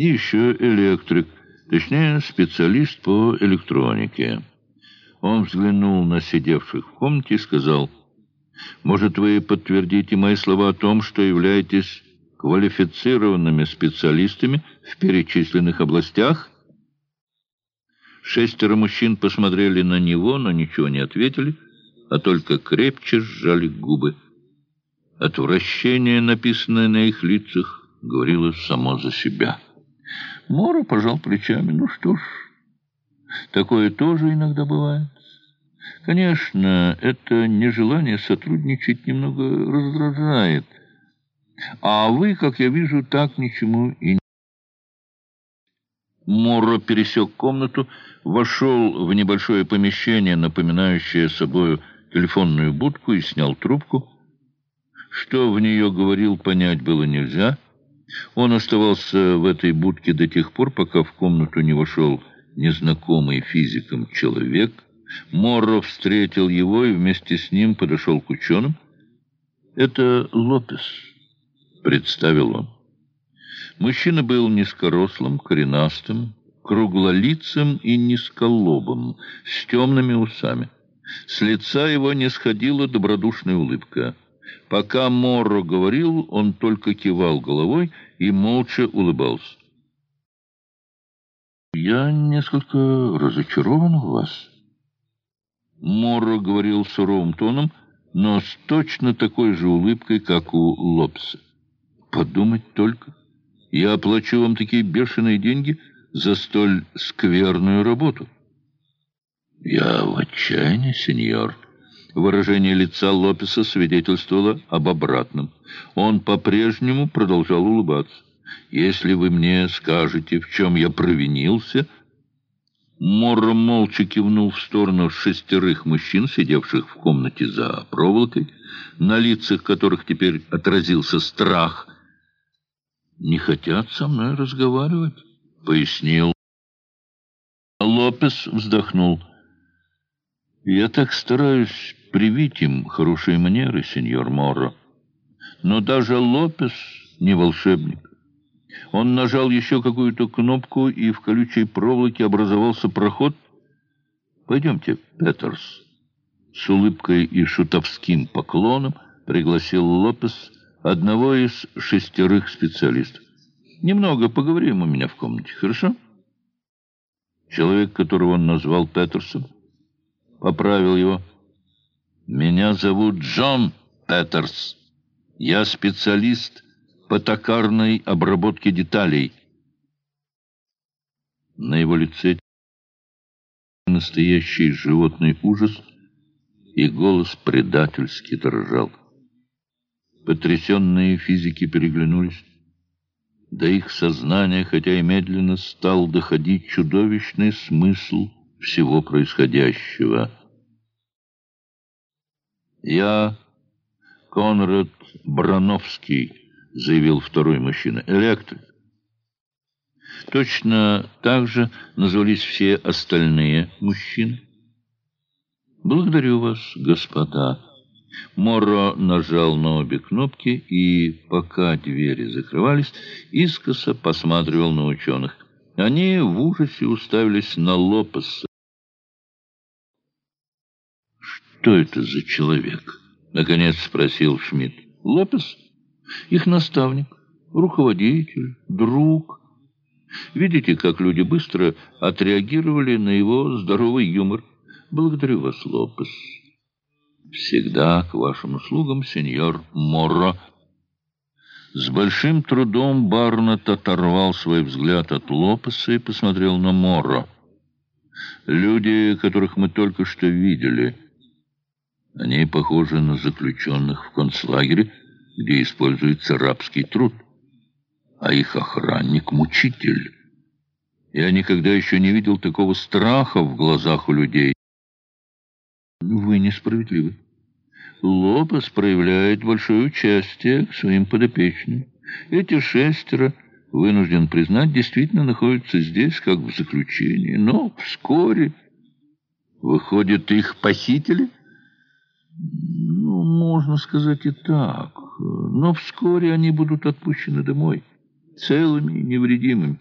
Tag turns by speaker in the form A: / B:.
A: И еще электрик, точнее, специалист по электронике. Он взглянул на сидевших в комнате и сказал, «Может, вы подтвердите мои слова о том, что являетесь квалифицированными специалистами в перечисленных областях?» Шестеро мужчин посмотрели на него, но ничего не ответили, а только крепче сжали губы. Отвращение, написанное на их лицах, говорило само за себя. Мора пожал плечами. Ну что ж, такое тоже иногда бывает. Конечно, это нежелание сотрудничать немного раздражает. А вы, как я вижу, так ничему и не... Моро пересек комнату, вошел в небольшое помещение, напоминающее собою телефонную будку, и снял трубку. Что в нее говорил, понять было нельзя. Он оставался в этой будке до тех пор, пока в комнату не вошел незнакомый физиком человек. Морро встретил его и вместе с ним подошел к ученым. «Это Лопес», — представил он. Мужчина был низкорослым, коренастым, круглолицым и низколобым, с темными усами. С лица его не сходила добродушная улыбка. Пока Морро говорил, он только кивал головой и молча улыбался. «Я несколько разочарован в вас». Морро говорил суровым тоном, но с точно такой же улыбкой, как у Лобса. «Подумать только, я оплачу вам такие бешеные деньги за столь скверную работу». «Я в отчаянии, сеньор». Выражение лица Лопеса свидетельствовало об обратном. Он по-прежнему продолжал улыбаться. «Если вы мне скажете, в чем я провинился...» Морро молча кивнул в сторону шестерых мужчин, сидевших в комнате за проволокой, на лицах которых теперь отразился страх. «Не хотят со мной разговаривать», — пояснил. Лопес вздохнул. «Я так стараюсь привить им хорошие манеры, сеньор Морро. Но даже Лопес не волшебник. Он нажал еще какую-то кнопку, и в колючей проволоке образовался проход. «Пойдемте, Петерс». С улыбкой и шутовским поклоном пригласил Лопес одного из шестерых специалистов. «Немного поговорим у меня в комнате, хорошо?» Человек, которого он назвал Петерсом, поправил его. «Меня зовут Джон Петерс. Я специалист по токарной обработке деталей». На его лице настоящий животный ужас, и голос предательски дрожал. Потрясенные физики переглянулись. До их сознания, хотя и медленно, стал доходить чудовищный смысл всего происходящего. «Я Конрад Брановский», — заявил второй мужчина, — «электрик». Точно так же назвались все остальные мужчины. «Благодарю вас, господа». Моро нажал на обе кнопки и, пока двери закрывались, искоса посматривал на ученых. Они в ужасе уставились на Лопеса. «Что это за человек?» — наконец спросил Шмидт. «Лопес? Их наставник, руководитель, друг. Видите, как люди быстро отреагировали на его здоровый юмор? Благодарю вас, Лопес». «Всегда к вашим услугам, сеньор Морро». С большим трудом Барнетт оторвал свой взгляд от Лопеса и посмотрел на Морро. «Люди, которых мы только что видели...» Они похожи на заключенных в концлагере, где используется рабский труд, а их охранник — мучитель. Я никогда еще не видел такого страха в глазах у людей. Вы несправедливы. Лопес проявляет большое участие к своим подопечным. Эти шестеро, вынужден признать, действительно находятся здесь, как в заключении. Но вскоре, выходят, их похитили — можно сказать и так. Но вскоре они будут отпущены домой, целыми и невредимыми.